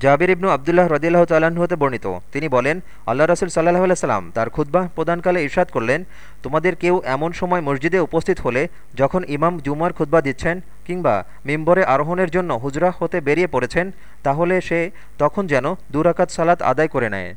জাবির ইবনু আবদুল্লাহ রদিল্লাহ তাল্লাহ্ন হতে বর্ণিত। তিনি বলেন আল্লাহ রসুল সাল্লাহ আলাইসাল্লাম তার খুদ্বাহ প্রদানকালে ইরশাদ করলেন, তোমাদের কেউ এমন সময় মসজিদে উপস্থিত হলে যখন ইমাম জুমার খুদ্বা দিচ্ছেন কিংবা মিম্বরে আরোহণের জন্য হুজরা হতে বেরিয়ে পড়েছেন, তাহলে সে তখন যেন দুরাকাত সালাত আদায় করে নেয়।